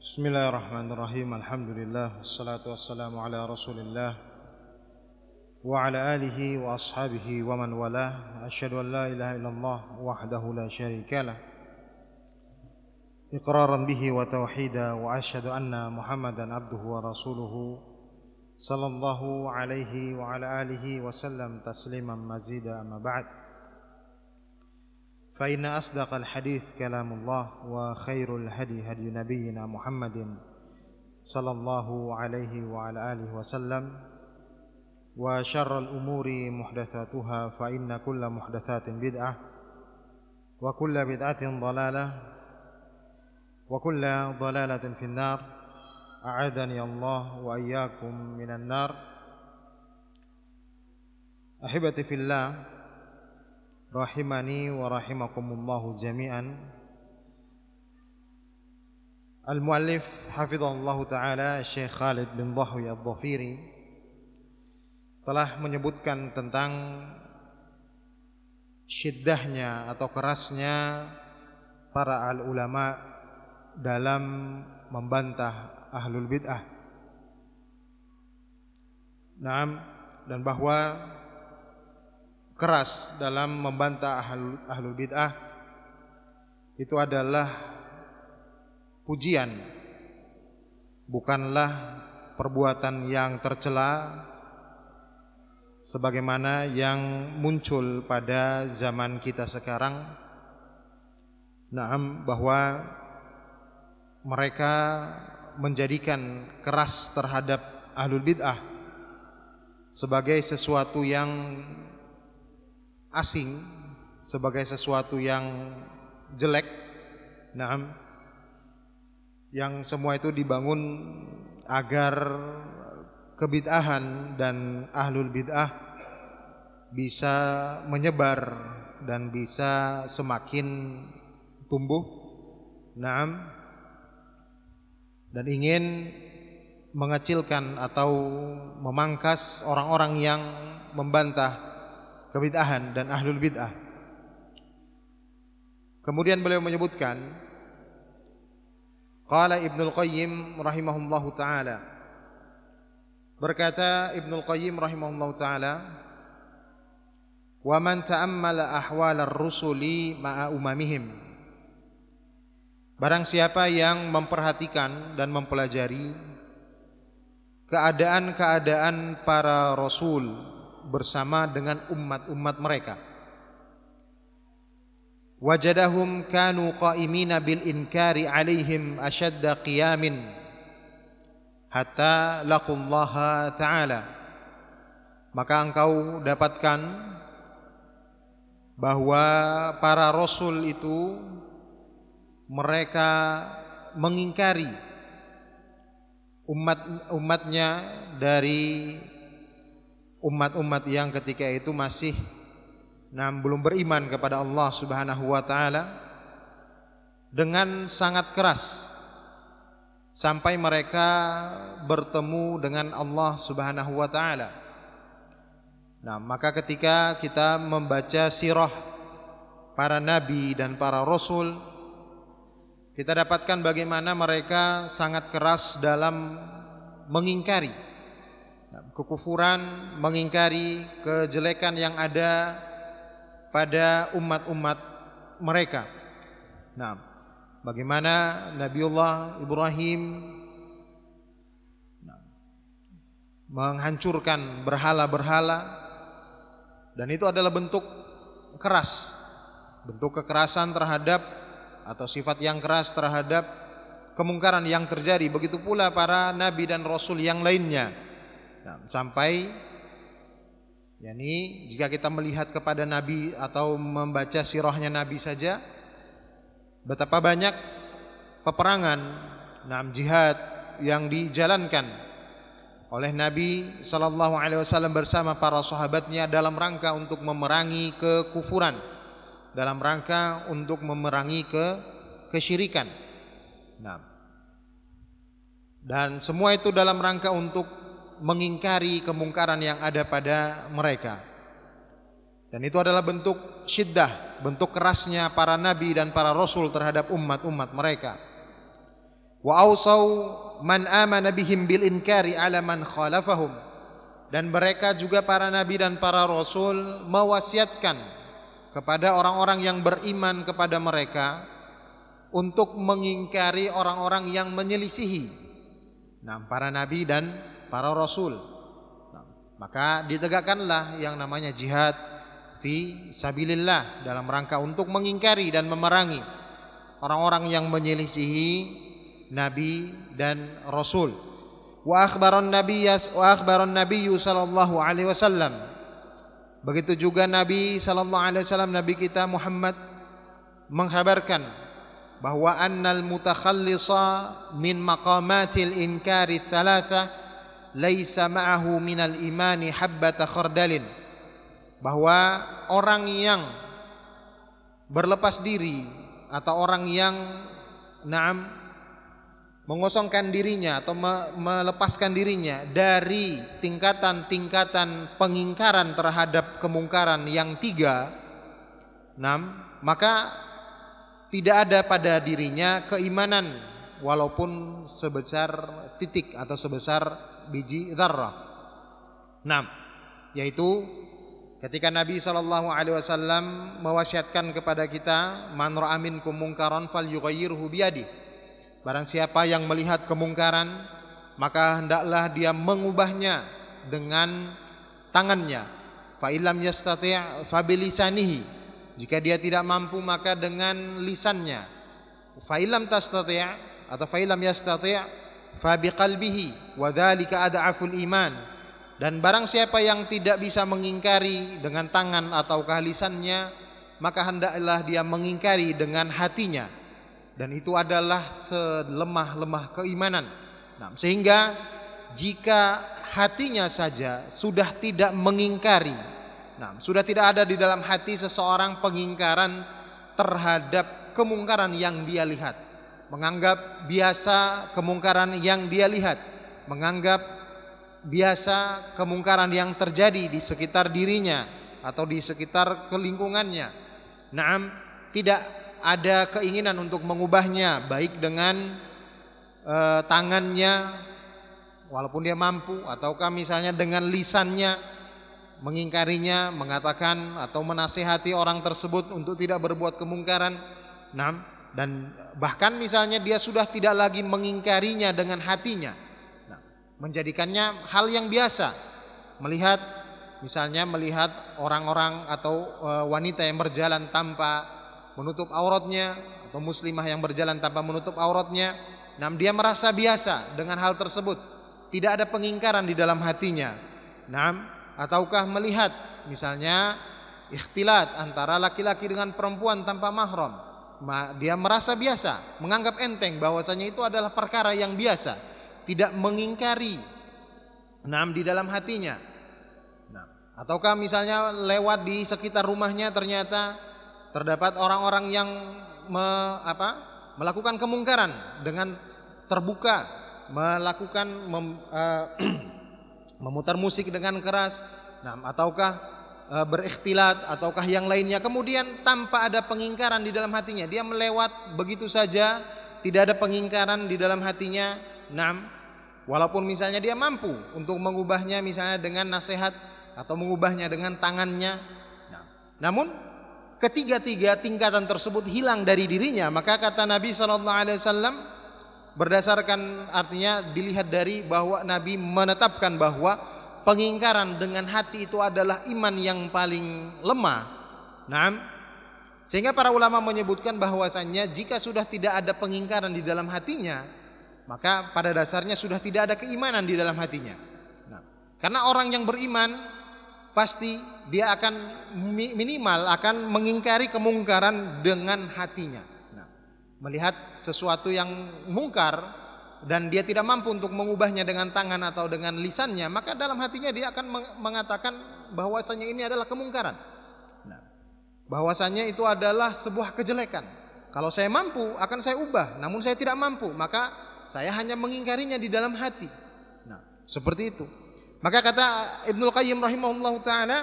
بسم الله الرحمن الرحيم الحمد لله والصلاة والسلام على رسول الله وعلى آله وأصحابه ومن والاه أشهد أن لا إله إلا الله وحده لا شريك له إقرارا به وتوحيدا وأشهد أن محمدا عبده ورسوله صلى الله عليه وعلى آله وسلم تسليما مزيدا أما بعد فإن أصدق الحديث كلام الله وخير الهدي هدي نبينا محمد صلى الله عليه وعلى آله وسلم وشر الأمور محدثاتها فإن كل محدثات بدعة وكل بدعة ضلالة وكل ضلالة في النار. أعاذني الله وإياكم من النار. أحبتي في الله rahimani wa rahimakumullahu jami'an Al-muallif hafizallahu taala Syekh Khalid bin Dhahwi Al-Dhafiri telah menyebutkan tentang syiddahnya atau kerasnya para al ulama dalam membantah ahlul bid'ah. Naam dan bahwa keras dalam membantah ahlul, ahlul bid'ah itu adalah pujian bukanlah perbuatan yang tercela sebagaimana yang muncul pada zaman kita sekarang. Naam bahwa mereka menjadikan keras terhadap ahlul bid'ah sebagai sesuatu yang asing sebagai sesuatu yang jelek. Naam. Yang semua itu dibangun agar kebid'ahan dan ahlul bid'ah bisa menyebar dan bisa semakin tumbuh. Naam. Dan ingin mengecilkan atau memangkas orang-orang yang membantah kebid'ahan dan ahlul bid'ah. Kemudian beliau menyebutkan Qala Ibnu Qayyim rahimahullahu taala Berkata Ibnu Qayyim rahimahullahu taala Wa man ta'ammala ahwal ar-rusuli ma'a umamihim Barang siapa yang memperhatikan dan mempelajari keadaan-keadaan para rasul bersama dengan umat-umat mereka. Wajadahum kanu qa'imina bil inkari alaihim ashadda qiyamin hatta laqullaha ta'ala. Maka engkau dapatkan bahwa para rasul itu mereka mengingkari umat-umatnya dari umat-umat yang ketika itu masih nah, belum beriman kepada Allah Subhanahu wa taala dengan sangat keras sampai mereka bertemu dengan Allah Subhanahu wa taala. Nah, maka ketika kita membaca sirah para nabi dan para rasul kita dapatkan bagaimana mereka sangat keras dalam mengingkari kekufuran, mengingkari kejelekan yang ada pada umat-umat mereka. Nah, bagaimana Nabiullah Ibrahim menghancurkan berhala-berhala dan itu adalah bentuk keras, bentuk kekerasan terhadap atau sifat yang keras terhadap kemungkaran yang terjadi. Begitu pula para nabi dan rasul yang lainnya Nah, sampai yakni jika kita melihat kepada nabi atau membaca sirahnya nabi saja betapa banyak peperangan, nah jihad yang dijalankan oleh Nabi sallallahu alaihi wasallam bersama para sahabatnya dalam rangka untuk memerangi kekufuran, dalam rangka untuk memerangi ke kesyirikan. Nah, dan semua itu dalam rangka untuk mengingkari kemungkaran yang ada pada mereka. Dan itu adalah bentuk syiddah, bentuk kerasnya para nabi dan para rasul terhadap umat-umat mereka. Wa awsaw man amana bihim bil inkari ala man khalafahum. Dan mereka juga para nabi dan para rasul mewasiatkan kepada orang-orang yang beriman kepada mereka untuk mengingkari orang-orang yang menyelisihi nah, para nabi dan para rasul. Nah, maka ditegakkanlah yang namanya jihad fi sabilillah dalam rangka untuk mengingkari dan memerangi orang-orang yang menyelisihi nabi dan rasul. Wa akhbaran nabiy wa akhbaran nabiy sallallahu alaihi wasallam. Begitu juga Nabi sallallahu alaihi wasallam nabi kita Muhammad menghabarkan bahwa annal mutakhallisa min maqamatil inkari thalatha laisa ma'ahu minal imani habbata khardalin. Bahwa orang yang berlepas diri atau orang yang naam mengosongkan dirinya atau melepaskan dirinya dari tingkatan-tingkatan pengingkaran terhadap kemungkaran yang tiga enam maka tidak ada pada dirinya keimanan walaupun sebesar titik atau sebesar biji dzarrah. Nah, yaitu ketika Nabi sallallahu alaihi wasallam mewasiatkan kepada kita man ra'a minkum munkaran falyughayyirhu biyadi. Barang siapa yang melihat kemungkaran maka hendaklah dia mengubahnya dengan tangannya. Fa illam yastati' fa bilisanihi jika dia tidak mampu maka dengan lisannya. Fa'ilam tastati' atau fa'ilam yastati' fa biqalbihi wa dzalika iman. Dan barang siapa yang tidak bisa mengingkari dengan tangan atau lisannya, maka hendaklah dia mengingkari dengan hatinya. Dan itu adalah selemah-lemah keimanan. Nah, sehingga jika hatinya saja sudah tidak mengingkari Nah, sudah tidak ada di dalam hati seseorang pengingkaran terhadap kemungkaran yang dia lihat. Menganggap biasa kemungkaran yang dia lihat. Menganggap biasa kemungkaran yang terjadi di sekitar dirinya atau di sekitar kelingkungannya. Naam, tidak ada keinginan untuk mengubahnya baik dengan e, tangannya walaupun dia mampu ataukah misalnya dengan lisannya mengingkarinya, mengatakan atau menasihati orang tersebut untuk tidak berbuat kemungkaran. Nah, dan bahkan misalnya dia sudah tidak lagi mengingkarinya dengan hatinya. Nah, menjadikannya hal yang biasa. Melihat misalnya melihat orang-orang atau e, wanita yang berjalan tanpa menutup auratnya atau muslimah yang berjalan tanpa menutup auratnya, nah dia merasa biasa dengan hal tersebut. Tidak ada pengingkaran di dalam hatinya. Nah, ataukah melihat misalnya ikhtilat antara laki-laki dengan perempuan tanpa mahram dia merasa biasa menganggap enteng bahwasanya itu adalah perkara yang biasa tidak mengingkari. Nam di dalam hatinya. Nah, ataukah misalnya lewat di sekitar rumahnya ternyata terdapat orang-orang yang me, apa, melakukan kemungkaran dengan terbuka melakukan mem, uh, memutar musik dengan keras, nah, ataukah berikhtilat ataukah yang lainnya. Kemudian tanpa ada pengingkaran di dalam hatinya, dia melewat begitu saja, tidak ada pengingkaran di dalam hatinya. Nah, walaupun misalnya dia mampu untuk mengubahnya misalnya dengan nasihat atau mengubahnya dengan tangannya. Nah, namun ketiga-tiga tingkatan tersebut hilang dari dirinya, maka kata Nabi Shallallahu alaihi wasallam Berdasarkan artinya dilihat dari bahwa Nabi menetapkan bahwa pengingkaran dengan hati itu adalah iman yang paling lemah. Nah, sehingga para ulama menyebutkan bahwasannya jika sudah tidak ada pengingkaran di dalam hatinya, maka pada dasarnya sudah tidak ada keimanan di dalam hatinya. Nah, karena orang yang beriman pasti dia akan minimal akan mengingkari kemungkaran dengan hatinya melihat sesuatu yang mungkar dan dia tidak mampu untuk mengubahnya dengan tangan atau dengan lisannya, maka dalam hatinya dia akan mengatakan bahwasanya ini adalah kemungkaran. Nah, bahwasanya itu adalah sebuah kejelekan. Kalau saya mampu akan saya ubah, namun saya tidak mampu, maka saya hanya mengingkarinya di dalam hati. Nah, seperti itu. Maka kata Ibnu Qayyim rahimahullah taala,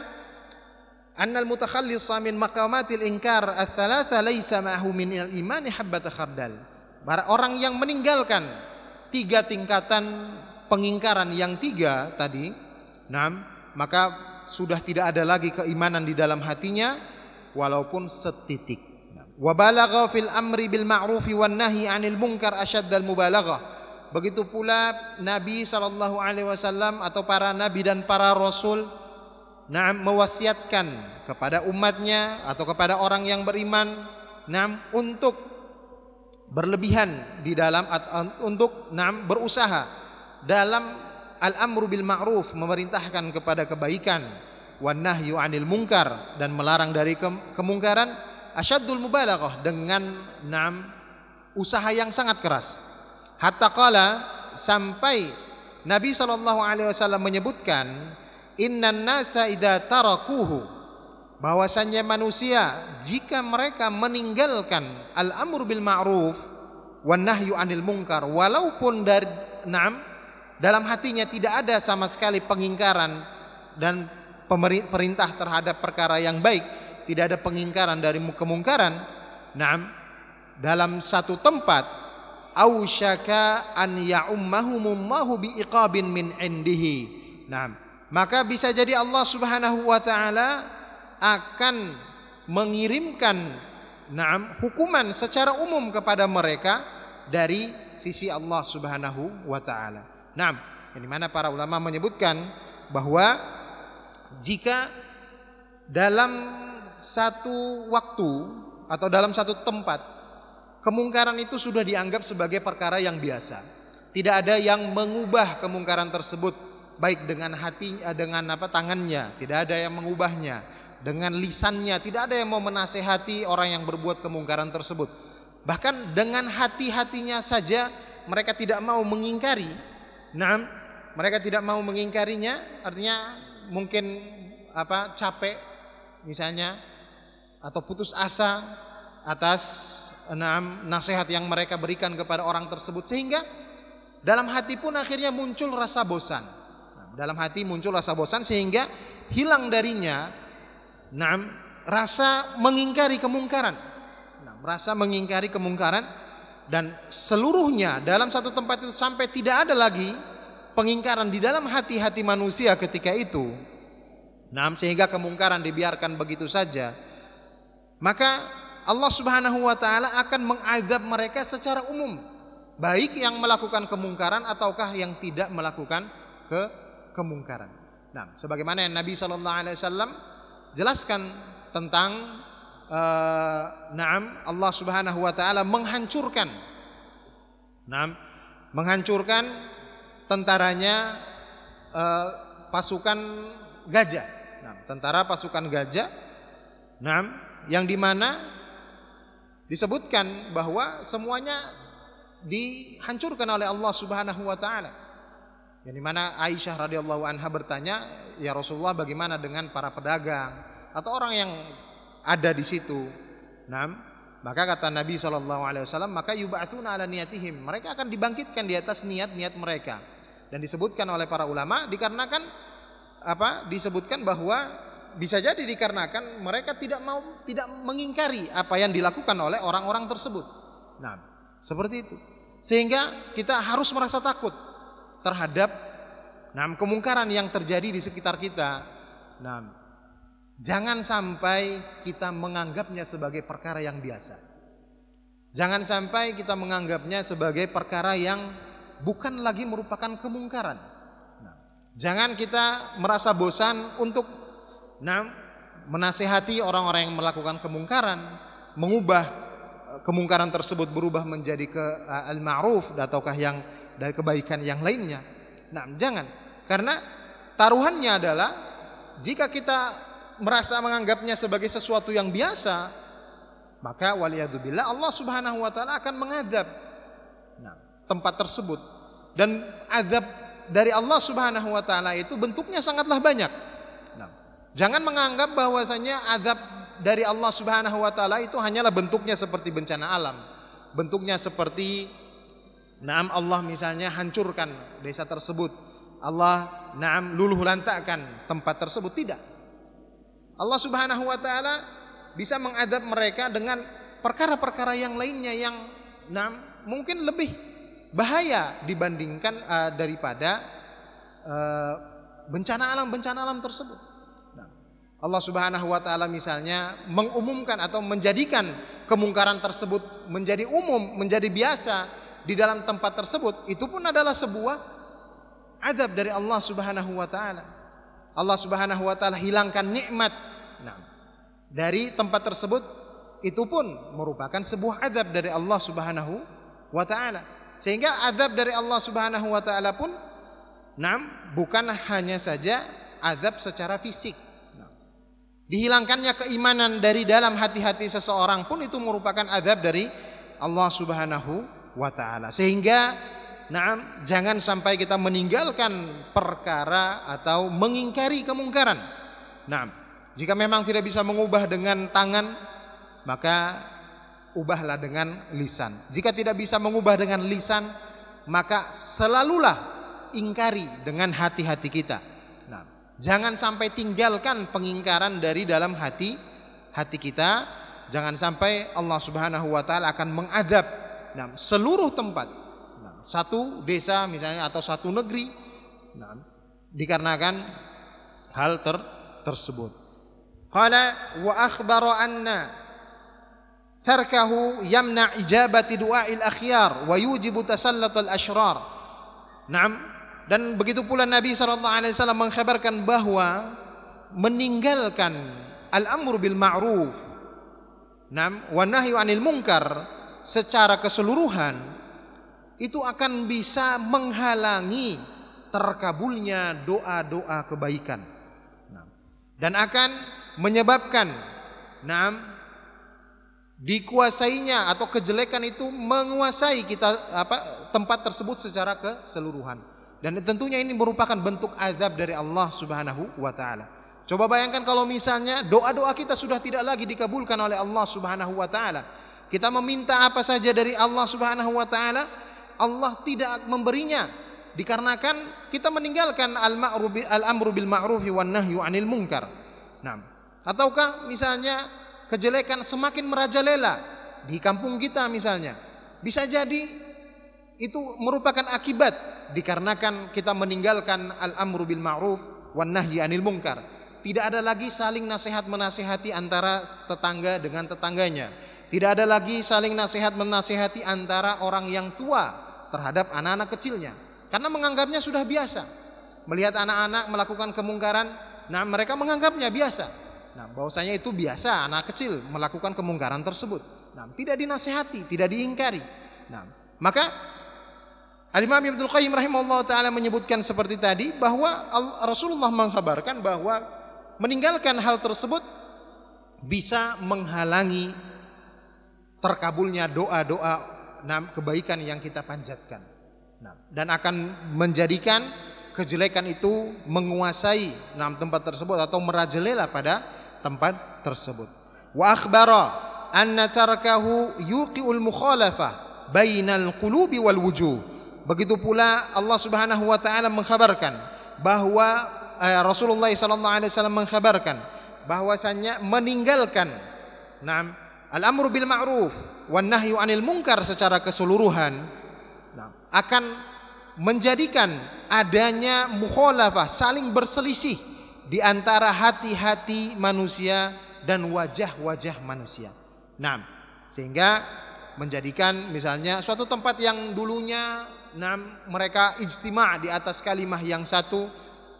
annal mutakhallisa min maqamatil inkar ats-tsalatsa laisa ma'hu min al-iman habbata khardal orang yang meninggalkan tiga tingkatan pengingkaran yang tiga tadi, enam, maka sudah tidak ada lagi keimanan di dalam hatinya walaupun setitik. Wa fil amri bil ma'rufi wan nahyi 'anil munkar asyaddal mubalaghah. Begitu pula Nabi wasallam atau para nabi dan para rasul nah mewasiatkan kepada umatnya atau kepada orang yang beriman nah untuk berlebihan di dalam untuk berusaha dalam al-amru bil ma'ruf memerintahkan kepada kebaikan wan nahyu 'anil munkar dan melarang dari ke kemungkaran asyaddul mubalaghah dengan nam usaha yang sangat keras. Hatta qala sampai Nabi sallallahu alaihi wasallam menyebutkan innan nasa idza tarakuhu bahwasannya manusia jika mereka meninggalkan al-amru bil ma'ruf wan nahyu 'anil munkar walaupun dari enam dalam hatinya tidak ada sama sekali pengingkaran dan perintah terhadap perkara yang baik, tidak ada pengingkaran dari kemungkaran. Naam, dalam satu tempat ausyaka an ya'ummahumullahu biiqabin min indihi. Naam, maka bisa jadi Allah Subhanahu wa taala akan mengirimkan naam hukuman secara umum kepada mereka dari sisi Allah Subhanahu wa taala. Nah, yang mana para ulama menyebutkan bahwa jika dalam satu waktu atau dalam satu tempat kemungkaran itu sudah dianggap sebagai perkara yang biasa. Tidak ada yang mengubah kemungkaran tersebut baik dengan hati eh, dengan apa tangannya, tidak ada yang mengubahnya dengan lisannya, tidak ada yang mau menasehati orang yang berbuat kemungkaran tersebut. Bahkan dengan hati-hatinya saja mereka tidak mau mengingkari Nah, mereka tidak mau mengingkarinya, artinya mungkin apa capek misalnya atau putus asa atas enam nasihat yang mereka berikan kepada orang tersebut sehingga dalam hati pun akhirnya muncul rasa bosan. Dalam hati muncul rasa bosan sehingga hilang darinya enam rasa mengingkari kemungkaran. Nah, rasa mengingkari kemungkaran dan seluruhnya dalam satu tempat itu sampai tidak ada lagi pengingkaran di dalam hati-hati manusia ketika itu. Nah, sehingga kemungkaran dibiarkan begitu saja. Maka Allah Subhanahu wa taala akan mengazab mereka secara umum, baik yang melakukan kemungkaran ataukah yang tidak melakukan ke kemungkaran. Nah, sebagaimana yang Nabi sallallahu alaihi wasallam jelaskan tentang uh, naam Allah Subhanahu wa taala menghancurkan naam menghancurkan tentaranya uh, pasukan gajah. Nah, tentara pasukan gajah naam yang di mana disebutkan bahwa semuanya dihancurkan oleh Allah Subhanahu wa taala. Yang di mana Aisyah radhiyallahu anha bertanya, "Ya Rasulullah, bagaimana dengan para pedagang atau orang yang ada di situ. Nah, maka kata Nabi Wasallam, maka yubatsuna ala niatihim. Mereka akan dibangkitkan di atas niat-niat mereka. Dan disebutkan oleh para ulama dikarenakan apa? Disebutkan bahwa bisa jadi dikarenakan mereka tidak mau tidak mengingkari apa yang dilakukan oleh orang-orang tersebut. Nah, seperti itu. Sehingga kita harus merasa takut terhadap nah kemungkaran yang terjadi di sekitar kita. Nah, Jangan sampai kita menganggapnya sebagai perkara yang biasa. Jangan sampai kita menganggapnya sebagai perkara yang bukan lagi merupakan kemungkaran. Nah, jangan kita merasa bosan untuk nah, menasehati orang-orang yang melakukan kemungkaran, mengubah eh, kemungkaran tersebut berubah menjadi ke uh, al-ma'ruf ataukah yang dari kebaikan yang lainnya. Nah, jangan. Karena taruhannya adalah jika kita merasa menganggapnya sebagai sesuatu yang biasa, maka waliyadzubillah Allah Subhanahu wa taala akan mengadab nah, tempat tersebut. Dan azab dari Allah Subhanahu wa taala itu bentuknya sangatlah banyak. Nah, jangan menganggap bahwasanya azab dari Allah Subhanahu wa taala itu hanyalah bentuknya seperti bencana alam. Bentuknya seperti Naam Allah misalnya hancurkan desa tersebut. Allah naam luluh lantakkan tempat tersebut tidak. Allah Subhanahu wa taala bisa mengadab mereka dengan perkara-perkara yang lainnya yang nam mungkin lebih bahaya dibandingkan uh, daripada uh, bencana alam bencana alam tersebut. Allah Subhanahu wa taala misalnya mengumumkan atau menjadikan kemungkaran tersebut menjadi umum, menjadi biasa di dalam tempat tersebut, itu pun adalah sebuah adab dari Allah Subhanahu wa taala. Allah Subhanahu wa taala hilangkan nikmat. Nah, dari tempat tersebut itu pun merupakan sebuah adab dari Allah Subhanahu wa taala. Sehingga adab dari Allah Subhanahu wa taala pun nam bukan hanya saja adab secara fisik. Nah, dihilangkannya keimanan dari dalam hati-hati seseorang pun itu merupakan adab dari Allah Subhanahu wa taala. Sehingga nah, jangan sampai kita meninggalkan perkara atau mengingkari kemungkaran. Nah, jika memang tidak bisa mengubah dengan tangan maka ubahlah dengan lisan. Jika tidak bisa mengubah dengan lisan, maka selalulah ingkari dengan hati-hati kita. Nah, jangan sampai tinggalkan pengingkaran dari dalam hati hati kita. Jangan sampai Allah Subhanahu wa taala akan mengadab nah, seluruh tempat. Nah, satu desa misalnya atau satu negeri nah, dikarenakan hal ter tersebut. Qala wa akhbara anna tarkahu yamna ijabati du'ail akhyar wa yujibu tasallatul ashrar. Naam. Dan begitu pula Nabi sallallahu alaihi mengkhabarkan bahwa meninggalkan al-amru bil ma'ruf naam wa nahyu 'anil munkar secara keseluruhan itu akan bisa menghalangi terkabulnya doa-doa kebaikan. Dan akan menyebabkan naam dikuasainya atau kejelekan itu menguasai kita apa tempat tersebut secara keseluruhan. Dan tentunya ini merupakan bentuk azab dari Allah Subhanahu wa taala. Coba bayangkan kalau misalnya doa-doa kita sudah tidak lagi dikabulkan oleh Allah Subhanahu wa taala. Kita meminta apa saja dari Allah Subhanahu wa taala, Allah tidak memberinya dikarenakan kita meninggalkan al-ma'ruf al-amru bil ma'ruf wan nahyu 'anil munkar. Nah, ataukah misalnya kejelekan semakin merajalela di kampung kita misalnya. Bisa jadi itu merupakan akibat dikarenakan kita meninggalkan al-amru bil ma'ruf wan nahyi anil munkar. Tidak ada lagi saling nasihat menasihati antara tetangga dengan tetangganya. Tidak ada lagi saling nasihat menasihati antara orang yang tua terhadap anak-anak kecilnya. Karena menganggapnya sudah biasa. Melihat anak-anak melakukan kemungkaran, nah mereka menganggapnya biasa. Nah, bahwasanya itu biasa anak kecil melakukan kemungkaran tersebut. Nah, tidak dinasehati, tidak diingkari. Nah, maka Al-Imam Ibnu Qayyim rahimahullah taala menyebutkan seperti tadi bahwa Rasulullah mengkabarkan bahwa meninggalkan hal tersebut bisa menghalangi terkabulnya doa-doa kebaikan yang kita panjatkan. Dan akan menjadikan kejelekan itu menguasai enam tempat tersebut atau merajalela pada tempat tersebut. Wa akhbara anna tarakahu yuqiul mukhalafah bainal qulubi wal wujuh. Begitu pula Allah Subhanahu wa taala mengkhabarkan bahwa eh, Rasulullah sallallahu alaihi wasallam mengkhabarkan bahwasannya meninggalkan Naam al-amru bil ma'ruf wan nahyu 'anil munkar secara keseluruhan nah, akan menjadikan adanya mukhalafah saling berselisih di antara hati-hati manusia dan wajah-wajah manusia. Nah, sehingga menjadikan misalnya suatu tempat yang dulunya nah, mereka ijtima di atas kalimah yang satu,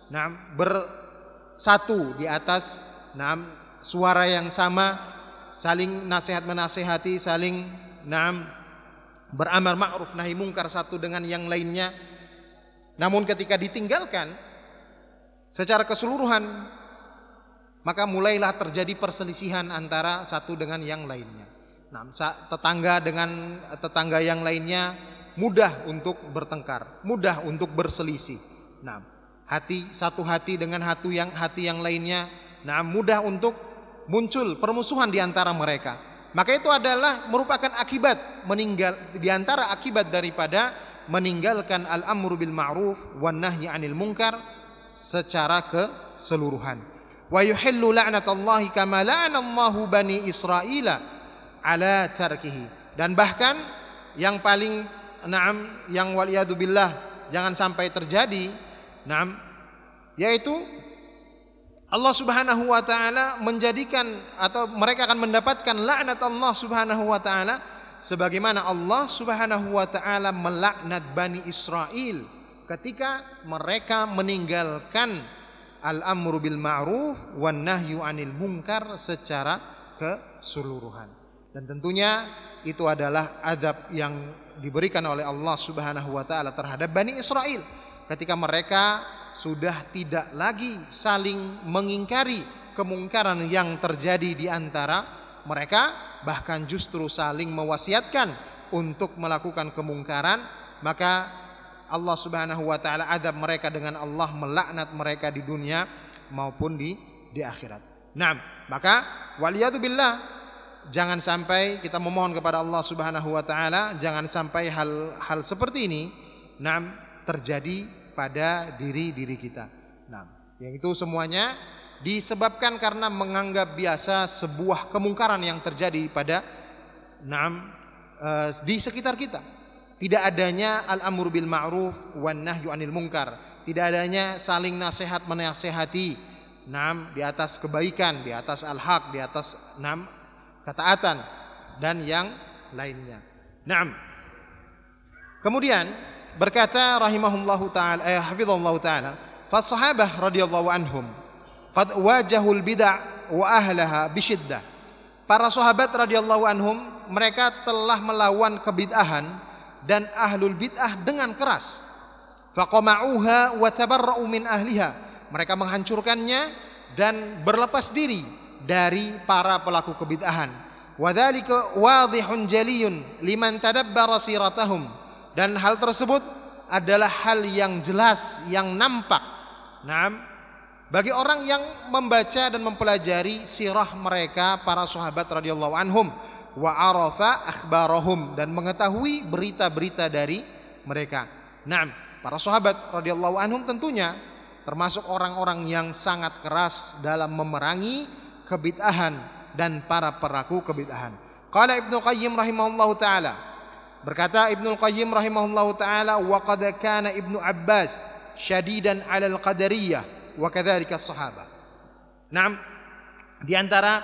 nah, bersatu di atas nah, suara yang sama, saling nasihat menasehati, saling nah, beramar ma'ruf nahi mungkar satu dengan yang lainnya. Namun ketika ditinggalkan secara keseluruhan maka mulailah terjadi perselisihan antara satu dengan yang lainnya. Nah, tetangga dengan tetangga yang lainnya mudah untuk bertengkar, mudah untuk berselisih. Nah, hati satu hati dengan hati yang hati yang lainnya, nah mudah untuk muncul permusuhan di antara mereka. Maka itu adalah merupakan akibat meninggal di antara akibat daripada meninggalkan al-amru bil ma'ruf wan nahyi 'anil munkar secara keseluruhan. Wa yuhillu la'natallahi kama la'anallahu bani Israila ala tarkihi. Dan bahkan yang paling naam yang waliyadzubillah jangan sampai terjadi naam yaitu Allah Subhanahu wa taala menjadikan atau mereka akan mendapatkan laknat Allah Subhanahu wa taala sebagaimana Allah Subhanahu wa taala melaknat Bani Israel ketika mereka meninggalkan al-amru bil ma'ruf wan nahyu 'anil munkar secara keseluruhan. Dan tentunya itu adalah adab yang diberikan oleh Allah Subhanahu wa taala terhadap Bani Israel ketika mereka sudah tidak lagi saling mengingkari kemungkaran yang terjadi di antara mereka bahkan justru saling mewasiatkan untuk melakukan kemungkaran maka Allah Subhanahu wa taala adab mereka dengan Allah melaknat mereka di dunia maupun di di akhirat. Nah, maka waliyadu billah jangan sampai kita memohon kepada Allah Subhanahu wa taala jangan sampai hal-hal seperti ini nam terjadi pada diri-diri kita. Nah, yang itu semuanya disebabkan karena menganggap biasa sebuah kemungkaran yang terjadi pada nam uh, di sekitar kita. Tidak adanya al-amru bil ma'ruf wan nahyu anil munkar. Tidak adanya saling nasihat menasehati. Nam di atas kebaikan, di atas al-haq, di atas nam ketaatan dan yang lainnya. Naam. Kemudian berkata rahimahullahu taala eh hafizallahu taala, fa sahabah radhiyallahu anhum qad wajahul bid'ah wa ahlaha bisyiddah. Para sahabat radhiyallahu anhum mereka telah melawan kebid'ahan dan ahlul bid'ah dengan keras. Faqama'uha wa tabarra'u min ahliha. Mereka menghancurkannya dan berlepas diri dari para pelaku kebid'ahan. Wadzalika wadihun jaliyun liman tadabbara siratahum. Dan hal tersebut adalah hal yang jelas, yang nampak. Naam. Bagi orang yang membaca dan mempelajari sirah mereka para sahabat radhiyallahu anhum wa arafa akhbarahum dan mengetahui berita-berita dari mereka. Naam, para sahabat radhiyallahu anhum tentunya termasuk orang-orang yang sangat keras dalam memerangi kebid'ahan dan para peraku kebid'ahan. Qala Ibnu Qayyim rahimahullahu taala berkata Ibnu Qayyim rahimahullahu taala wa qad kana Ibnu Abbas syadidan 'alal qadariyah wa kadzalika sahabah. Naam di antara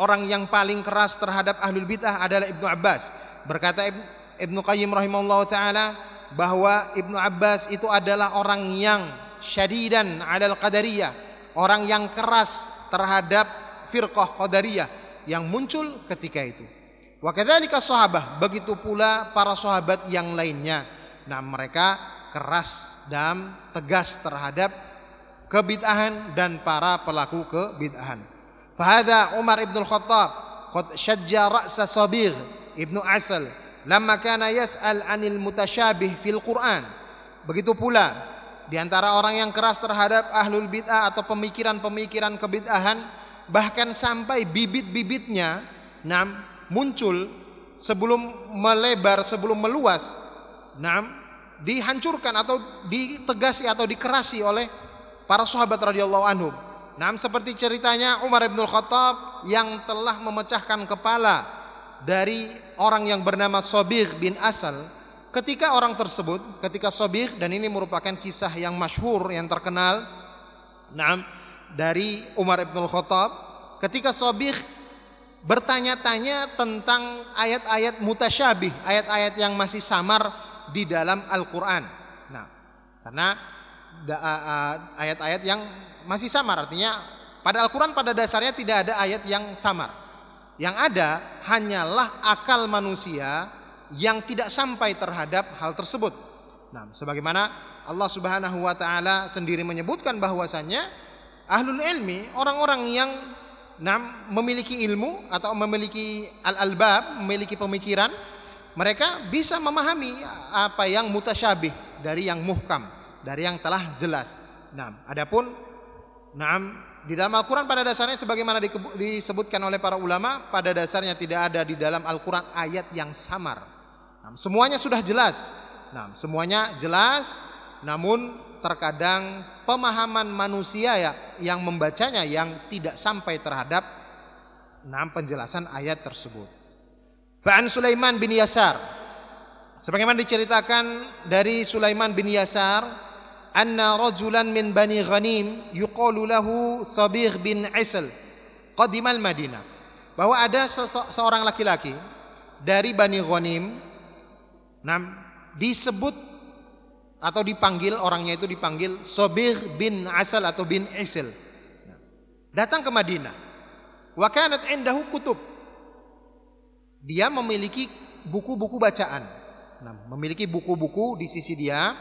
orang yang paling keras terhadap ahlul bid'ah adalah Ibnu Abbas. Berkata Ibnu Qayyim rahimahullahu taala bahwa Ibnu Abbas itu adalah orang yang syadidan 'alal qadariyah, orang yang keras terhadap firqah qadariyah yang muncul ketika itu. Wa kadzalika sahabah, begitu pula para sahabat yang lainnya. Nah, mereka keras dan tegas terhadap kebid'ahan dan para pelaku kebid'ahan. Fahada Umar ibn al-Khattab qad shajja ra'sa Sabigh ibnu Asal lamma kana yas'al 'anil mutasyabih fil Qur'an. Begitu pula di antara orang yang keras terhadap ahlul bid'ah atau pemikiran-pemikiran kebid'ahan bahkan sampai bibit-bibitnya muncul sebelum melebar sebelum meluas nam dihancurkan atau ditegasi atau dikerasi oleh para sahabat radhiyallahu anhum nam seperti ceritanya Umar bin Khattab yang telah memecahkan kepala dari orang yang bernama Sobir bin Asal. Ketika orang tersebut ketika Sobir dan ini merupakan kisah yang masyhur yang terkenal nam dari Umar ibn Khattab ketika Sobih bertanya-tanya tentang ayat-ayat mutasyabih, ayat-ayat yang masih samar di dalam Al-Quran. Nah, karena ayat-ayat yang masih samar artinya pada Al-Quran pada dasarnya tidak ada ayat yang samar. Yang ada hanyalah akal manusia yang tidak sampai terhadap hal tersebut. Nah, sebagaimana Allah Subhanahu wa taala sendiri menyebutkan bahwasanya ahlul ilmi orang-orang yang nam, memiliki ilmu atau memiliki al-albab, memiliki pemikiran, mereka bisa memahami apa yang mutasyabih dari yang muhkam, dari yang telah jelas. Nah, adapun nam di dalam Al-Qur'an pada dasarnya sebagaimana disebutkan oleh para ulama, pada dasarnya tidak ada di dalam Al-Qur'an ayat yang samar. Nah, semuanya sudah jelas. Nah, semuanya jelas namun terkadang pemahaman manusia ya yang membacanya yang tidak sampai terhadap enam penjelasan ayat tersebut. Fa'an Sulaiman bin Yasar sebagaimana diceritakan dari Sulaiman bin Yasar anna rajulan min bani Ghanim yuqalu lahu Sabigh bin Isl qadimal Madinah bahwa ada seorang laki-laki dari Bani Ghanim nam disebut atau dipanggil orangnya itu dipanggil Sabigh bin Asal atau bin Isil. Datang ke Madinah. Wa kanat kutub. Dia memiliki buku-buku bacaan. Nah, memiliki buku-buku di sisi dia.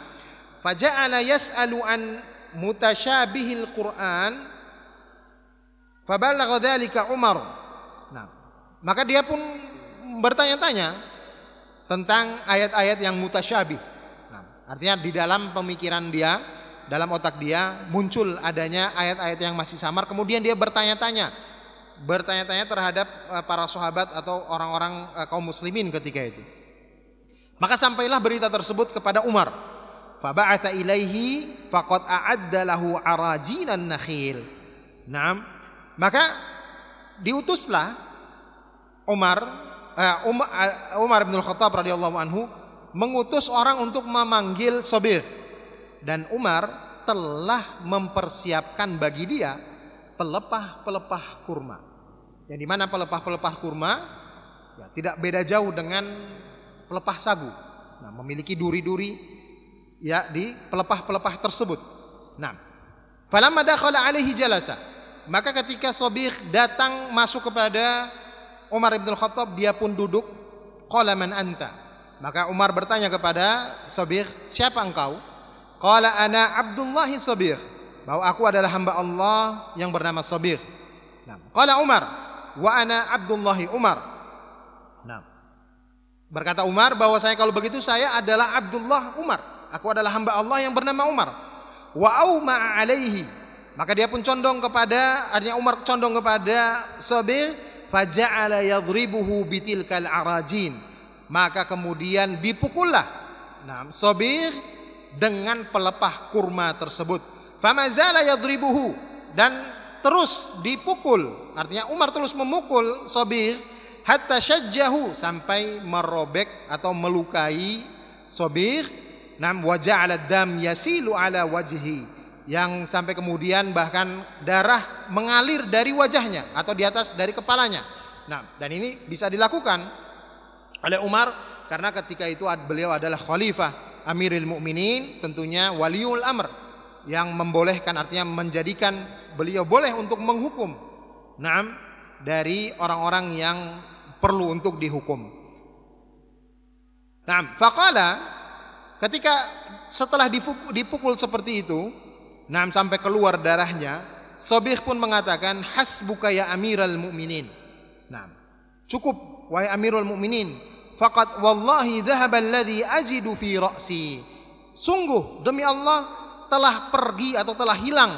Faja'ala yas'alu an mutasyabihil Qur'an fabalagha dzalika Umar. Nah maka dia pun bertanya-tanya tentang ayat-ayat yang mutasyabih artinya di dalam pemikiran dia dalam otak dia muncul adanya ayat-ayat yang masih samar. Kemudian dia bertanya-tanya. Bertanya-tanya terhadap eh, para sahabat atau orang-orang eh, kaum muslimin ketika itu. Maka sampailah berita tersebut kepada Umar. Faba'atha ilaihi faqad a'adda lahu arajinan nakhil. Nah maka diutuslah Umar uh, Umar bin Khattab radhiyallahu anhu mengutus orang untuk memanggil Sobir dan Umar telah mempersiapkan bagi dia pelepah-pelepah kurma. Yang di mana pelepah-pelepah kurma ya, tidak beda jauh dengan pelepah sagu. Nah, memiliki duri-duri ya di pelepah-pelepah tersebut. Nah, falamma dakhala alaihi jalasa. Maka ketika Sobir datang masuk kepada Umar bin Khattab dia pun duduk qala anta. Maka Umar bertanya kepada Sobir, siapa engkau? Qala ana Abdullah Sabir. Bahwa aku adalah hamba Allah yang bernama Sabir. Nah, qala Umar wa ana Abdullah Umar. Nah. Berkata Umar bahwa saya kalau begitu saya adalah Abdullah Umar. Aku adalah hamba Allah yang bernama Umar. Wa auma alaihi. Maka dia pun condong kepada artinya Umar condong kepada Sabir faja'ala yadribuhu bitilkal arajin. Maka kemudian dipukullah. Nah, Sabir dengan pelepah kurma tersebut. Famazala yadribuhu dan terus dipukul. Artinya Umar terus memukul Sobir hatta syajjahu sampai merobek atau melukai Sobir. Nam wajah ala dam yasilu ala wajhi yang sampai kemudian bahkan darah mengalir dari wajahnya atau di atas dari kepalanya. Nah, dan ini bisa dilakukan oleh Umar karena ketika itu beliau adalah khalifah Amirul Mukminin tentunya waliul amr yang membolehkan artinya menjadikan beliau boleh untuk menghukum. Naam dari orang-orang yang perlu untuk dihukum. Naam, faqala ketika setelah dipukul, dipukul seperti itu, naam sampai keluar darahnya, Sobih pun mengatakan hasbuka ya Amirul Mukminin. Naam, cukup wahai Amirul Mukminin faqad wallahi dhahaba alladhi ajidu fi ra'si. Sungguh demi Allah telah pergi atau telah hilang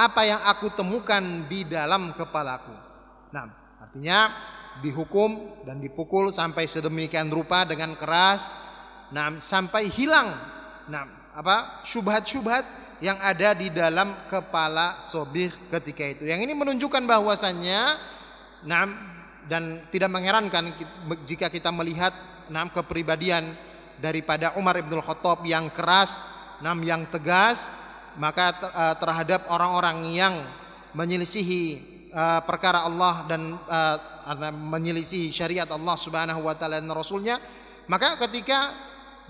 apa yang aku temukan di dalam kepalaku. Nah, artinya dihukum dan dipukul sampai sedemikian rupa dengan keras. Nah, sampai hilang. Nah, apa? syubhat-syubhat yang ada di dalam kepala Sobih ketika itu. Yang ini menunjukkan bahwasannya nah dan tidak mengherankan jika kita melihat enam kepribadian daripada Umar ibn Khattab yang keras, enam yang tegas, maka eh, terhadap orang-orang yang menyelisihi uh, perkara Allah dan uh, menyelisihi syariat Allah Subhanahu wa taala dan rasulnya, maka ketika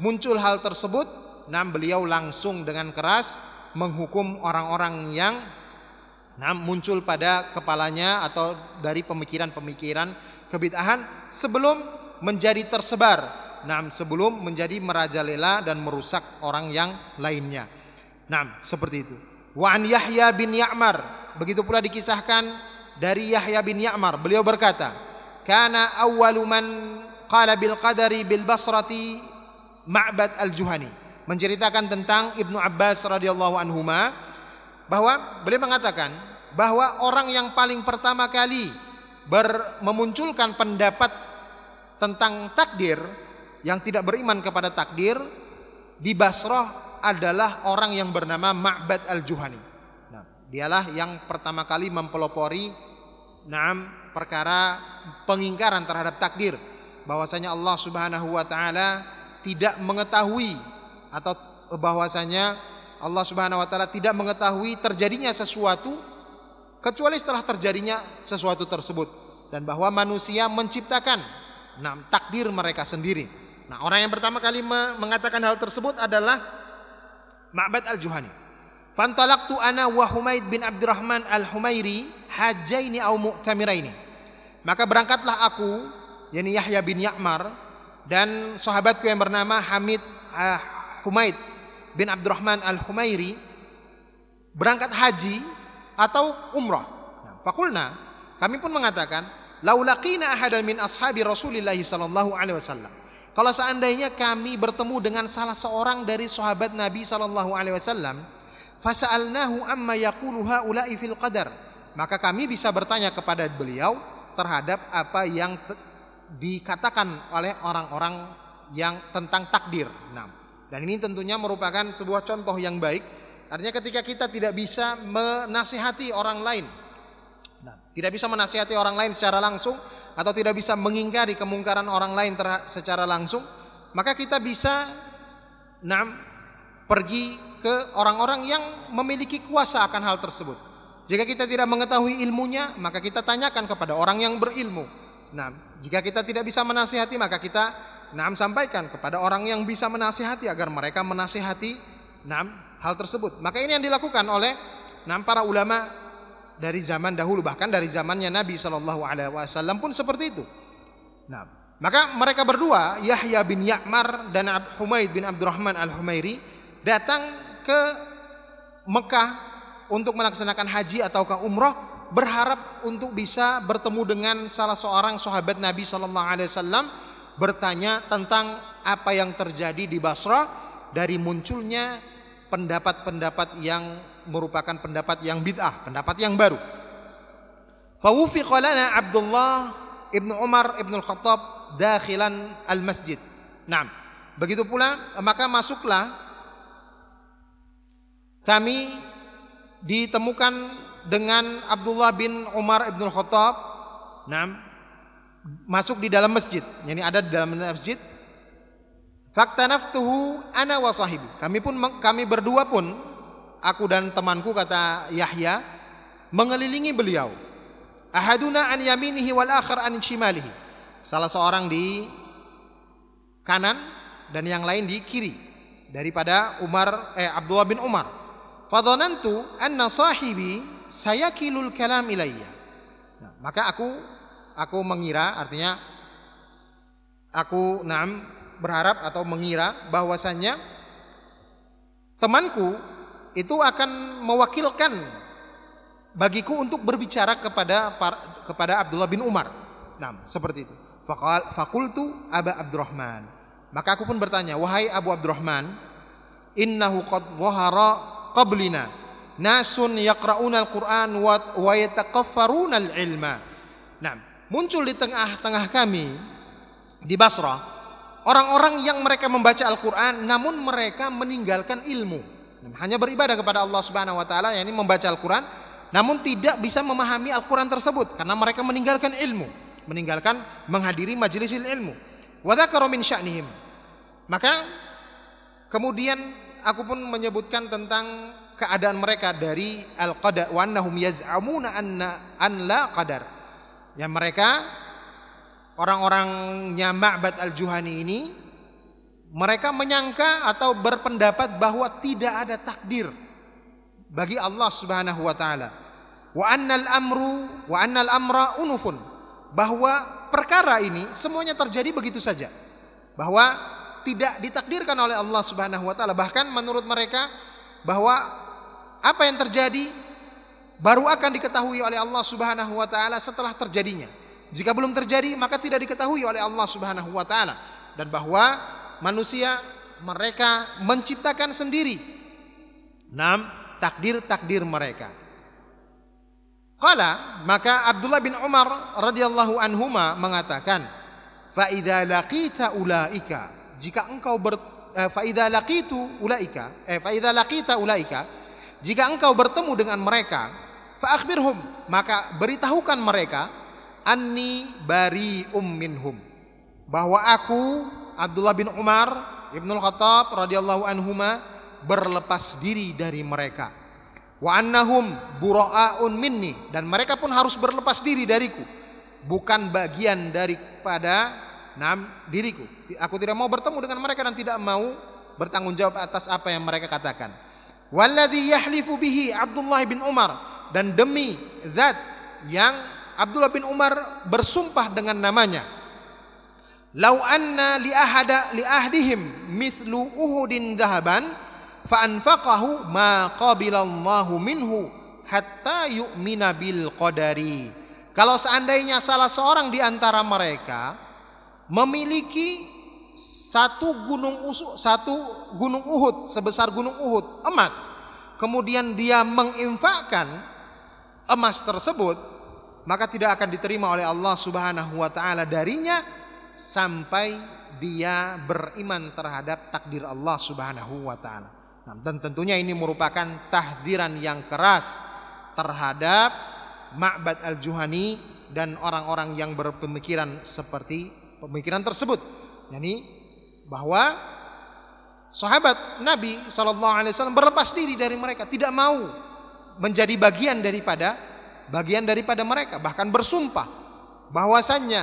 muncul hal tersebut, enam beliau langsung dengan keras menghukum orang-orang yang nah, muncul pada kepalanya atau dari pemikiran-pemikiran kebid'ahan sebelum menjadi tersebar. Nah, sebelum menjadi merajalela dan merusak orang yang lainnya. Nah, seperti itu. Wa an Yahya bin Ya'mar, begitu pula dikisahkan dari Yahya bin Ya'mar, beliau berkata, "Kana awwalu man qala bil qadari bil Basrati Ma'bad al-Juhani." Menceritakan tentang Ibnu Abbas radhiyallahu anhuma bahwa beliau mengatakan bahwa orang yang paling pertama kali memunculkan pendapat tentang takdir yang tidak beriman kepada takdir di Basrah adalah orang yang bernama Ma'bad al-Juhani. Nah, dialah yang pertama kali mempelopori naam perkara pengingkaran terhadap takdir bahwasanya Allah Subhanahu wa taala tidak mengetahui atau bahwasanya Allah Subhanahu wa taala tidak mengetahui terjadinya sesuatu kecuali setelah terjadinya sesuatu tersebut dan bahwa manusia menciptakan nah, takdir mereka sendiri. Nah, orang yang pertama kali mengatakan hal tersebut adalah Ma'bad Al-Juhani. Fantalaqtu ana wa Humaid bin Abdurrahman Al-Humairi hajaini au mu'tamiraini. Maka berangkatlah aku, yakni Yahya bin Ya'mar dan sahabatku yang bernama Hamid uh, Humaid bin Abdurrahman Al-Humairi berangkat haji atau umrah. Nah, fakulna, kami pun mengatakan, laulaqina ahadan min ashabi Rasulillah sallallahu alaihi wasallam. Kalau seandainya kami bertemu dengan salah seorang dari sahabat Nabi sallallahu alaihi wasallam, fasa'alnahu amma yaqulu haula'i fil qadar. Maka kami bisa bertanya kepada beliau terhadap apa yang dikatakan oleh orang-orang yang tentang takdir. Nah, dan ini tentunya merupakan sebuah contoh yang baik. Artinya ketika kita tidak bisa menasihati orang lain. Nah, tidak bisa menasihati orang lain secara langsung atau tidak bisa mengingkari kemungkaran orang lain secara langsung, maka kita bisa nah, pergi ke orang-orang yang memiliki kuasa akan hal tersebut. Jika kita tidak mengetahui ilmunya, maka kita tanyakan kepada orang yang berilmu. Nah, jika kita tidak bisa menasihati, maka kita Naam sampaikan kepada orang yang bisa menasihati agar mereka menasihati naam hal tersebut. Maka ini yang dilakukan oleh naam para ulama dari zaman dahulu bahkan dari zamannya Nabi Shallallahu alaihi wasallam pun seperti itu. Nah, maka mereka berdua Yahya bin Ya'mar dan Humaid bin Abdurrahman Al-Humairi datang ke Mekah untuk melaksanakan haji ataukah umroh berharap untuk bisa bertemu dengan salah seorang sahabat Nabi Shallallahu alaihi wasallam bertanya tentang apa yang terjadi di Basra dari munculnya pendapat-pendapat yang merupakan pendapat yang bid'ah, pendapat yang baru. Fawufiqa lana Abdullah ibnu Umar ibnu Al-Khattab dakhilan al-masjid. Nah, begitu pula maka masuklah kami ditemukan dengan Abdullah bin Umar ibnu Al-Khattab. Nah, masuk di dalam masjid. Yani ada di dalam masjid. Fakta naftuhu ana wa sahibi. Kami pun kami berdua pun aku dan temanku kata Yahya mengelilingi beliau. Ahaduna an yaminihi wal akhar an shimalihi. Salah seorang di kanan dan yang lain di kiri daripada Umar eh Abdullah bin Umar. Fadhanantu anna sahibi sayakilul kalam ilayya. Nah, maka aku aku mengira artinya aku nam berharap atau mengira bahwasannya temanku itu akan mewakilkan bagiku untuk berbicara kepada kepada Abdullah bin Umar. Nah, seperti itu. Fakultu Aba Abdurrahman. Maka aku pun bertanya, wahai Abu Abdurrahman, innahu qad dhahara qablina nasun yaqra'una al-Qur'an wa yatakaffaruna al-ilma. Nah, muncul di tengah-tengah kami di Basrah orang-orang yang mereka membaca Al-Qur'an namun mereka meninggalkan ilmu. Hanya beribadah kepada Allah Subhanahu wa taala yakni membaca Al-Qur'an namun tidak bisa memahami Al-Qur'an tersebut karena mereka meninggalkan ilmu, meninggalkan menghadiri majelis ilmu. Wa min. Maka kemudian aku pun menyebutkan tentang keadaan mereka dari al-qadar wa annahum yaz'amuna anna Ya mereka orang-orangnya Ma'bad al-Juhani ini mereka menyangka atau berpendapat bahwa tidak ada takdir bagi Allah Subhanahu wa taala. Wa annal amru wa annal amra unufun. Bahwa perkara ini semuanya terjadi begitu saja. Bahwa tidak ditakdirkan oleh Allah Subhanahu wa taala. Bahkan menurut mereka bahwa apa yang terjadi baru akan diketahui oleh Allah Subhanahu wa taala setelah terjadinya. Jika belum terjadi maka tidak diketahui oleh Allah Subhanahu wa taala dan bahwa manusia mereka menciptakan sendiri enam takdir-takdir mereka. Qala maka Abdullah bin Umar radhiyallahu anhuma mengatakan fa idza laqita ulaika jika engkau ber eh, fa idza laqitu ulaika eh fa idza laqita ulaika jika engkau bertemu dengan mereka Fa'akhbirhum, maka beritahukan mereka anni bari minhum bahwa aku Abdullah bin Umar Ibnul Khattab radhiyallahu anhuma berlepas diri dari mereka. Wa annahum bura'aun minni dan mereka pun harus berlepas diri dariku. Bukan bagian daripada nam diriku. Aku tidak mau bertemu dengan mereka dan tidak mau bertanggung jawab atas apa yang mereka katakan. Walladhi yahlifu bihi Abdullah bin Umar dan demi zat yang Abdullah bin Umar bersumpah dengan namanya Lau anna li ahada li ahdihim mithlu uhudin dhahaban fa anfaqahu ma qabilallahu minhu hatta yu'mina bil qadari. Kalau seandainya salah seorang di antara mereka memiliki satu gunung usu, satu gunung Uhud sebesar gunung Uhud emas, kemudian dia menginfakkan emas tersebut, maka tidak akan diterima oleh Allah Subhanahu wa taala darinya sampai dia beriman terhadap takdir Allah Subhanahu wa taala. Nah, dan tentunya ini merupakan tahdiran yang keras terhadap Ma'bad Al-Juhani dan orang-orang yang berpemikiran seperti pemikiran tersebut. Yani bahwa sahabat Nabi Shallallahu Alaihi Wasallam berlepas diri dari mereka, tidak mau menjadi bagian daripada bagian daripada mereka, bahkan bersumpah bahwasannya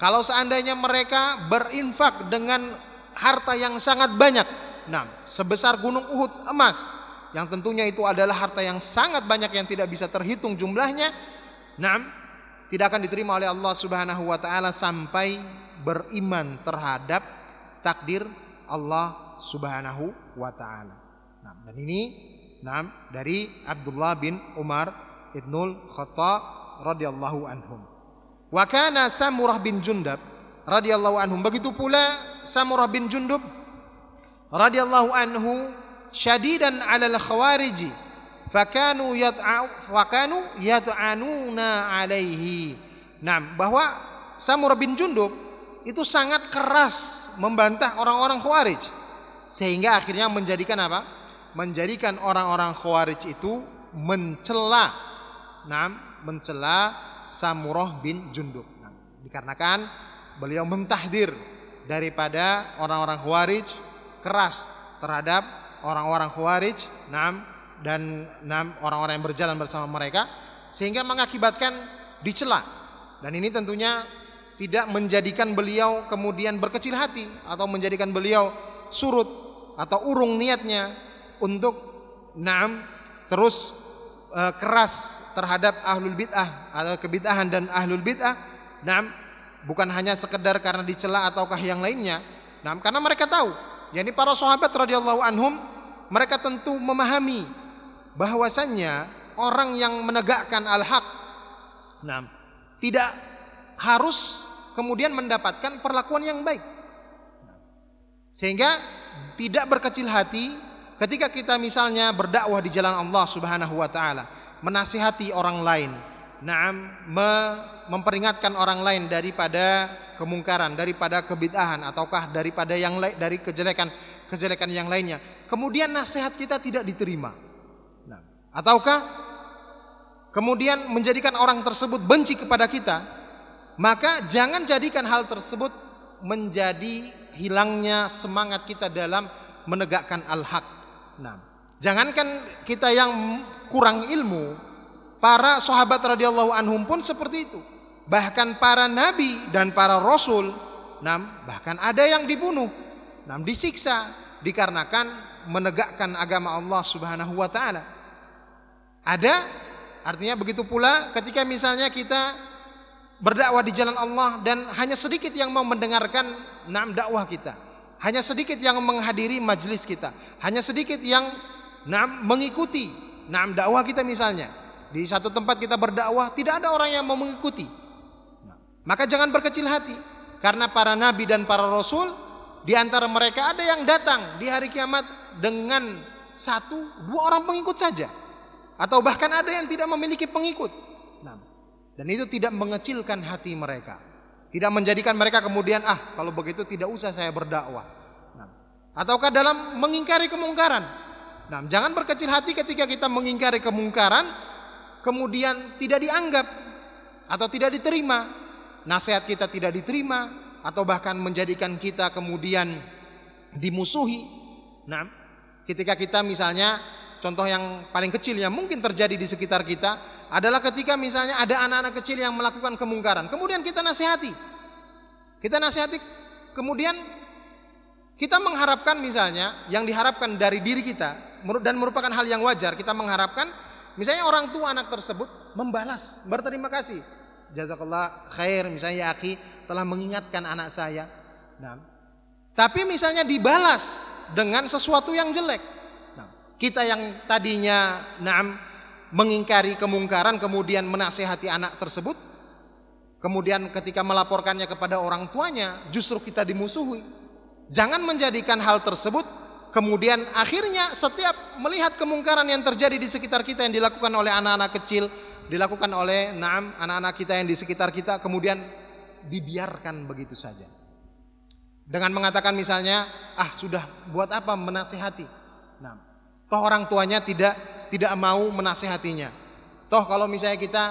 kalau seandainya mereka berinfak dengan harta yang sangat banyak, nah, sebesar gunung Uhud emas, yang tentunya itu adalah harta yang sangat banyak yang tidak bisa terhitung jumlahnya, nah, tidak akan diterima oleh Allah Subhanahu wa taala sampai beriman terhadap takdir Allah Subhanahu wa taala. Nah, dan ini nah, dari Abdullah bin Umar Ibnul Khattab radhiyallahu anhum. Wa kana Samurah bin Jundab radhiyallahu anhu. Begitu pula Samurah bin Jundub radhiyallahu anhu syadidan 'alal khawariji fakanu yat'u fakanu yat'anuna 'alaihi. Nah, bahwa Samurah bin Jundub itu sangat keras membantah orang-orang Khawarij sehingga akhirnya menjadikan apa? Menjadikan orang-orang Khawarij itu mencela nah, mencela Samurah bin Jundub. Nah, dikarenakan beliau mentahdir daripada orang-orang Khawarij keras terhadap orang-orang Khawarij, nam dan nam orang-orang yang berjalan bersama mereka sehingga mengakibatkan dicela. Dan ini tentunya tidak menjadikan beliau kemudian berkecil hati atau menjadikan beliau surut atau urung niatnya untuk nam terus uh, keras terhadap ahlul bid'ah atau kebid'ahan dan ahlul bid'ah nah bukan hanya sekedar karena dicela ataukah yang lainnya nah karena mereka tahu yakni para sahabat radhiyallahu anhum mereka tentu memahami bahwasannya orang yang menegakkan al-haq nah tidak harus kemudian mendapatkan perlakuan yang baik. Sehingga tidak berkecil hati ketika kita misalnya berdakwah di jalan Allah Subhanahu wa taala menasihati orang lain, naam memperingatkan orang lain daripada kemungkaran, daripada kebid'ahan ataukah daripada yang dari kejelekan kejelekan yang lainnya. Kemudian nasihat kita tidak diterima. Nah, ataukah kemudian menjadikan orang tersebut benci kepada kita, maka jangan jadikan hal tersebut menjadi hilangnya semangat kita dalam menegakkan al-haq. Nah, jangankan kita yang kurang ilmu, para sahabat radhiyallahu anhum pun seperti itu. Bahkan para nabi dan para rasul, nam bahkan ada yang dibunuh, nam disiksa dikarenakan menegakkan agama Allah Subhanahu wa taala. Ada artinya begitu pula ketika misalnya kita berdakwah di jalan Allah dan hanya sedikit yang mau mendengarkan nam dakwah kita. Hanya sedikit yang menghadiri majelis kita. Hanya sedikit yang nam mengikuti Nah, dakwah kita misalnya di satu tempat kita berdakwah tidak ada orang yang mau mengikuti. Maka jangan berkecil hati karena para nabi dan para rasul di antara mereka ada yang datang di hari kiamat dengan satu dua orang pengikut saja atau bahkan ada yang tidak memiliki pengikut. Dan itu tidak mengecilkan hati mereka. Tidak menjadikan mereka kemudian ah kalau begitu tidak usah saya berdakwah. Nah, ataukah dalam mengingkari kemungkaran. Nah, jangan berkecil hati ketika kita mengingkari kemungkaran kemudian tidak dianggap atau tidak diterima. Nasihat kita tidak diterima, atau bahkan menjadikan kita kemudian dimusuhi. Nah, ketika kita misalnya contoh yang paling kecil yang mungkin terjadi di sekitar kita adalah ketika misalnya ada anak-anak kecil yang melakukan kemungkaran, kemudian kita nasihati. Kita nasihati kemudian kita mengharapkan misalnya yang diharapkan dari diri kita dan merupakan hal yang wajar, kita mengharapkan misalnya orang tua anak tersebut membalas, berterima kasih. Jazakallah khair misalnya ya akhi telah mengingatkan anak saya. Nah, tapi misalnya dibalas dengan sesuatu yang jelek. Kita yang tadinya naam mengingkari kemungkaran kemudian menasehati anak tersebut kemudian ketika melaporkannya kepada orang tuanya justru kita dimusuhi Jangan menjadikan hal tersebut kemudian akhirnya setiap melihat kemungkaran yang terjadi di sekitar kita yang dilakukan oleh anak-anak kecil, dilakukan oleh naam anak-anak kita yang di sekitar kita kemudian dibiarkan begitu saja. Dengan mengatakan misalnya, ah sudah buat apa menasehati? Nah, toh orang tuanya tidak tidak mau menasehatinya. Toh kalau misalnya kita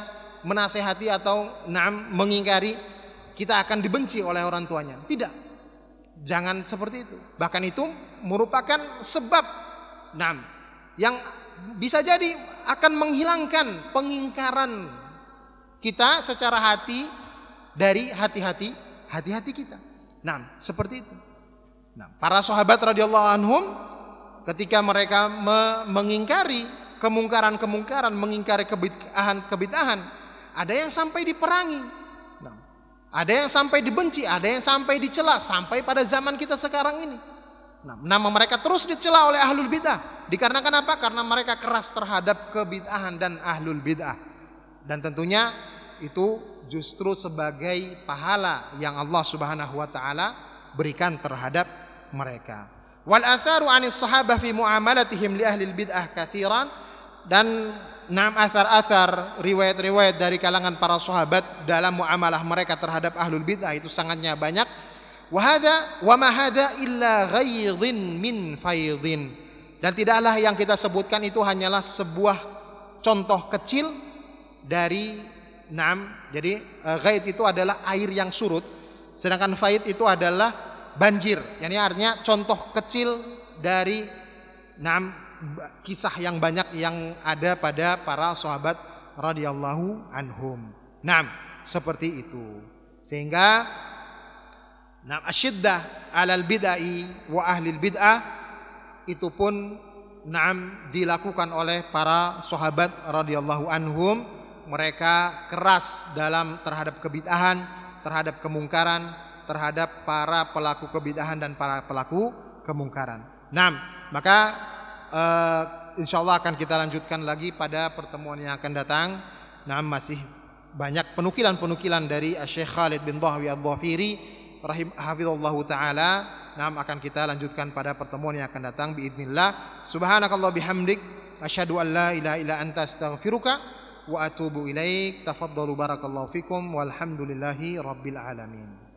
menasehati atau naam mengingkari, kita akan dibenci oleh orang tuanya. Tidak. Jangan seperti itu. Bahkan itu merupakan sebab enam yang bisa jadi akan menghilangkan pengingkaran kita secara hati dari hati-hati hati-hati kita. Nah, seperti itu. Nah, para sahabat radhiyallahu anhum ketika mereka me mengingkari kemungkaran-kemungkaran, mengingkari kebid'ahan-kebid'ahan, ada yang sampai diperangi. Ada yang sampai dibenci, ada yang sampai dicela sampai pada zaman kita sekarang ini. Nah, nama mereka terus dicela oleh ahlul bidah. Dikarenakan apa? Karena mereka keras terhadap kebid'ahan dan ahlul bidah. Dan tentunya itu justru sebagai pahala yang Allah Subhanahu wa taala berikan terhadap mereka. Wal atharu anis sahabah fi muamalatihim li ahli bidah katsiran dan Naam athar-athar riwayat-riwayat dari kalangan para sahabat dalam muamalah mereka terhadap ahlul bid'ah itu sangatnya banyak. Wahada wa ma hada illa ghaidhin min faidhin. Dan tidaklah yang kita sebutkan itu hanyalah sebuah contoh kecil dari naam. Jadi eh, ghaid itu adalah air yang surut, sedangkan faid itu adalah banjir. Yani artinya contoh kecil dari naam kisah yang banyak yang ada pada para sahabat radhiyallahu anhum. Nah, seperti itu. Sehingga nah asyiddah alal bid'ai wa ahli bid'ah itu pun naam dilakukan oleh para sahabat radhiyallahu anhum. Mereka keras dalam terhadap kebid'ahan, terhadap kemungkaran, terhadap para pelaku kebid'ahan dan para pelaku kemungkaran. Nah, maka uh, insya Allah akan kita lanjutkan lagi pada pertemuan yang akan datang. Nah, masih banyak penukilan-penukilan dari Syekh Khalid bin Bahwi Al-Dhafiri rahim hafizallahu taala. Nah, akan kita lanjutkan pada pertemuan yang akan datang biidznillah. Subhanakallah bihamdik asyhadu an la ilaha illa anta astaghfiruka wa atubu ilaik. Tafaddalu barakallahu fikum walhamdulillahi rabbil alamin.